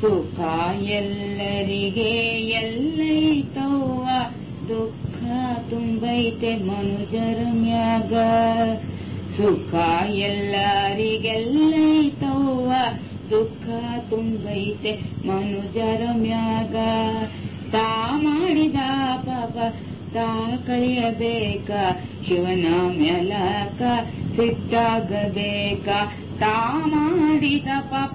ಸುಖ ಎಲ್ಲರಿಗೆ ಎಲ್ಲೈತವ್ವ ದುಃಖ ತುಂಬೈತೆ ಮನುಜರ ಮ್ಯಾಗ ಸುಖ ಎಲ್ಲರಿಗೆಲ್ಲೈತವ್ವ ದುಃಖ ತುಂಬೈತೆ ಮನುಜರ ಮ್ಯಾಗ ತಾ ಮಾಡಿದ ಪಾಪ ತಾ ಕಳಿಯಬೇಕ ಶಿವನ ಮ್ಯಾಲಕ ಸಿಟ್ಟಾಗಬೇಕ ತಾ ಮಾಡಿದ ಪಾಪ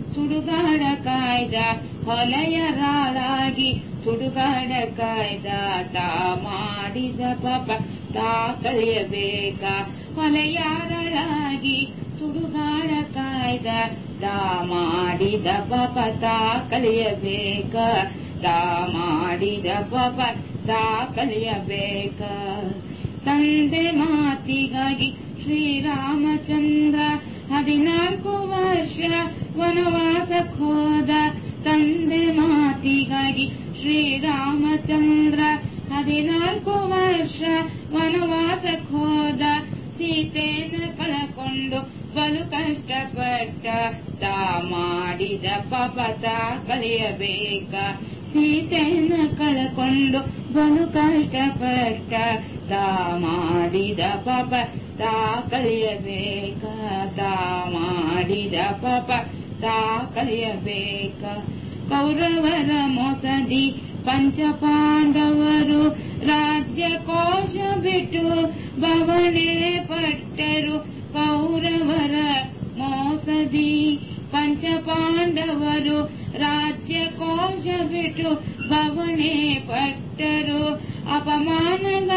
ಸುಡುಗಾಡ ಕಾಯ್ದ ಹೊಲೆಯರಾಳಾಗಿ ಸುಡುಗಾಡ ಕಾಯ್ದ ತಾ ಮಾಡಿದ ಪಾಪ ತಾ ಕಲಿಯಬೇಕ ಹೊಲೆಯಾರಳಾಗಿ ಸುಡುಗಾಡ ಕಾಯ್ದ ತಾ ಮಾಡಿದ ಪಾಪ ತಾ ಕಲಿಯಬೇಕ ತಾ ಮಾಡಿದ ಪಾಪ ತಾ ಕಲಿಯಬೇಕ ತಂದೆ ಮಾತಿಗಾಗಿ ಶ್ರೀರಾಮಚಂದ್ರ वनवास होद तदे मातिगि श्रीरामचन्द्र हा वर्ष वनवास होद सीतेन कलकं बलु कष्टप ताद कलय सीतेन कलकं बलु कष्ट पट ता मा पाप ता कलिबा मा पाप कलय पौरवर मोसदि पञ्चपाण्डरु राज्य कोशवि भवने पट्टो पौरवर मोसदि पञ्चपाण्डव राज्य कोशवि भवने पट्टरु अपमानब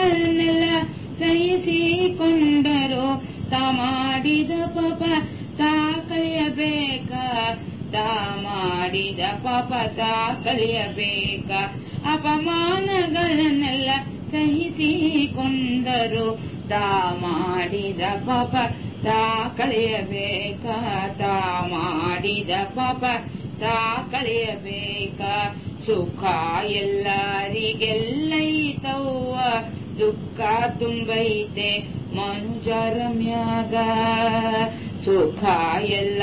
ಮಾಡಿದ ಪಾಪದ ಕಲಿಯಬೇಕ ಅಪಮಾನಗಳನ್ನೆಲ್ಲ ಸಹಿಸಿಕೊಂಡರು ತಾ ಮಾಡಿದ ಪಾಪ ತಾ ಕಳೆಯಬೇಕ ತಾ ಮಾಡಿದ ಪಾಪ ತಾ ಕಳೆಯಬೇಕ ಸುಖ ಎಲ್ಲರಿಗೆಲ್ಲೈತವ್ವ ದುಃಖ ತುಂಬೈತೆ ಮನುಜರಮ್ಯಾಗ ಸುಖ ಎಲ್ಲ